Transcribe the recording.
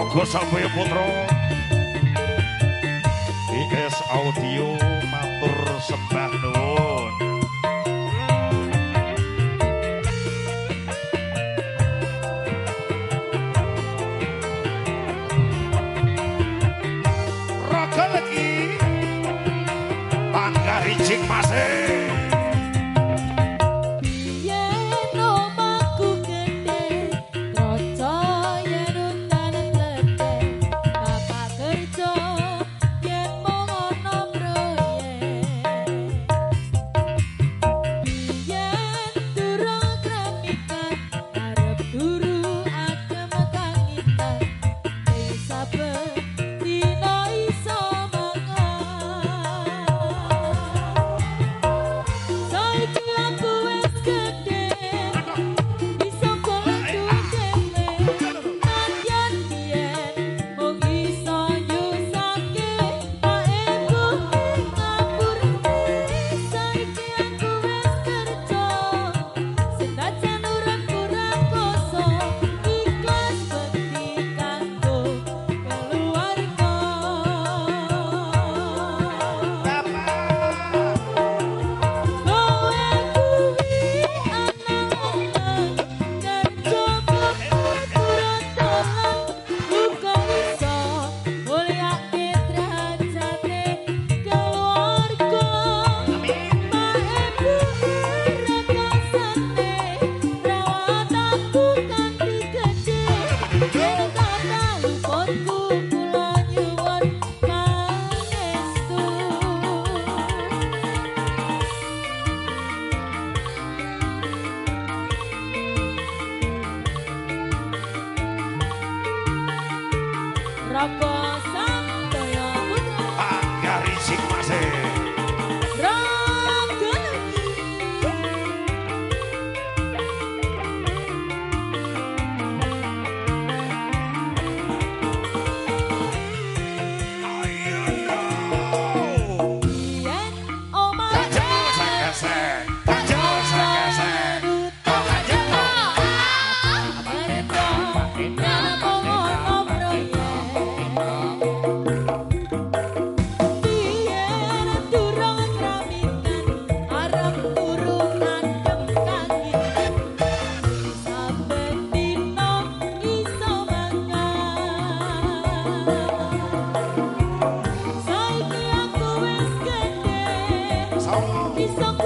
uga sampe putra IS Audio matur sembah up. I'll so